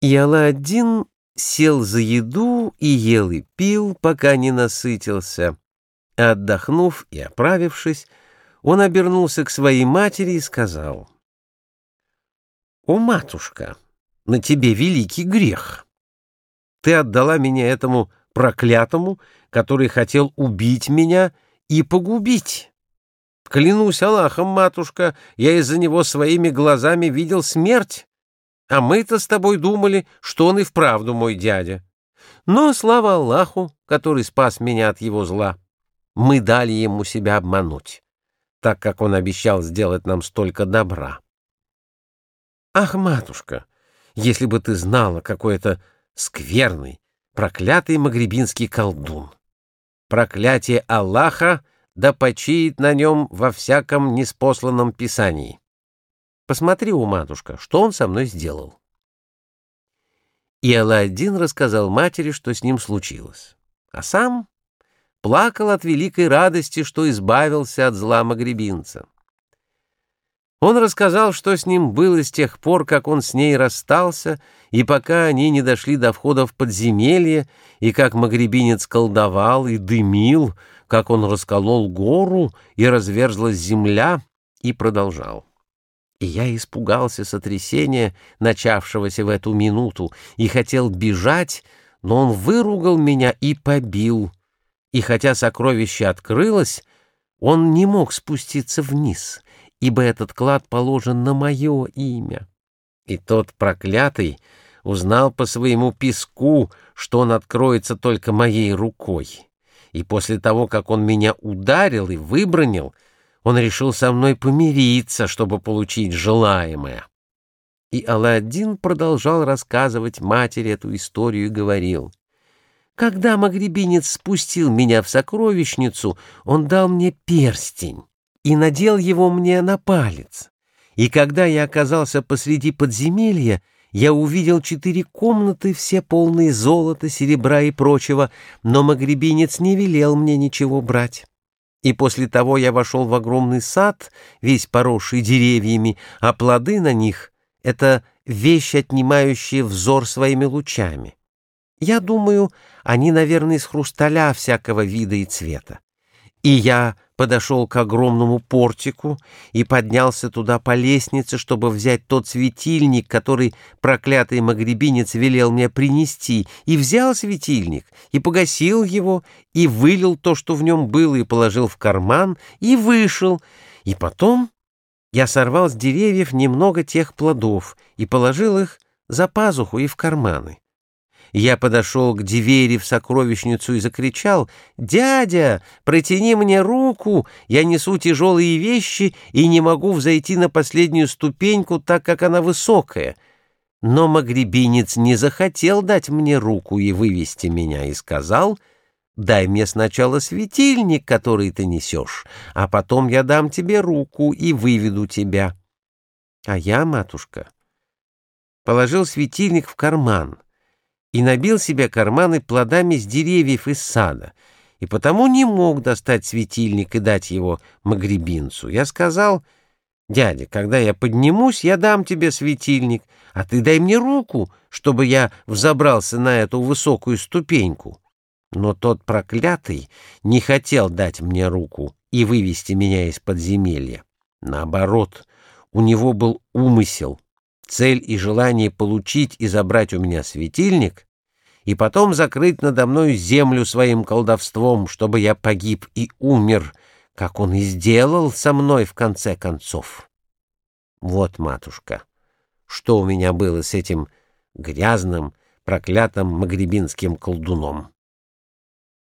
И Аладдин сел за еду и ел и пил, пока не насытился. А отдохнув и оправившись, он обернулся к своей матери и сказал, «О, матушка, на тебе великий грех. Ты отдала меня этому проклятому, который хотел убить меня и погубить. Клянусь Аллахом, матушка, я из-за него своими глазами видел смерть. А мы-то с тобой думали, что он и вправду мой дядя. Но слава Аллаху, который спас меня от его зла, мы дали ему себя обмануть, так как он обещал сделать нам столько добра. Ах, матушка, если бы ты знала, какой это скверный, проклятый магребинский колдун. Проклятие Аллаха да почиет на нем во всяком неспосланном писании. Посмотри, у матушка, что он со мной сделал. И Аладдин рассказал матери, что с ним случилось, а сам плакал от великой радости, что избавился от зла магребинца. Он рассказал, что с ним было с тех пор, как он с ней расстался, и пока они не дошли до входа в подземелье, и как магребинец колдовал и дымил, как он расколол гору, и разверзлась земля, и продолжал. И я испугался сотрясения, начавшегося в эту минуту, и хотел бежать, но он выругал меня и побил. И хотя сокровище открылось, он не мог спуститься вниз, ибо этот клад положен на мое имя. И тот проклятый узнал по своему песку, что он откроется только моей рукой. И после того, как он меня ударил и выбронил, — он решил со мной помириться, чтобы получить желаемое. И Аладдин продолжал рассказывать матери эту историю и говорил, «Когда магребинец спустил меня в сокровищницу, он дал мне перстень и надел его мне на палец. И когда я оказался посреди подземелья, я увидел четыре комнаты, все полные золота, серебра и прочего, но магребинец не велел мне ничего брать. И после того я вошел в огромный сад, весь поросший деревьями, а плоды на них — это вещь, отнимающая взор своими лучами. Я думаю, они, наверное, из хрусталя всякого вида и цвета. И я подошел к огромному портику и поднялся туда по лестнице, чтобы взять тот светильник, который проклятый магребинец велел мне принести, и взял светильник, и погасил его, и вылил то, что в нем было, и положил в карман, и вышел. И потом я сорвал с деревьев немного тех плодов и положил их за пазуху и в карманы. Я подошел к двери в сокровищницу и закричал «Дядя, протяни мне руку, я несу тяжелые вещи и не могу взойти на последнюю ступеньку, так как она высокая». Но магребинец не захотел дать мне руку и вывести меня, и сказал «Дай мне сначала светильник, который ты несешь, а потом я дам тебе руку и выведу тебя». А я, матушка, положил светильник в карман — и набил себе карманы плодами с деревьев из сада, и потому не мог достать светильник и дать его магребинцу. Я сказал, «Дядя, когда я поднимусь, я дам тебе светильник, а ты дай мне руку, чтобы я взобрался на эту высокую ступеньку». Но тот проклятый не хотел дать мне руку и вывести меня из подземелья. Наоборот, у него был умысел цель и желание получить и забрать у меня светильник, и потом закрыть надо мной землю своим колдовством, чтобы я погиб и умер, как он и сделал со мной в конце концов. Вот, матушка, что у меня было с этим грязным, проклятым магребинским колдуном.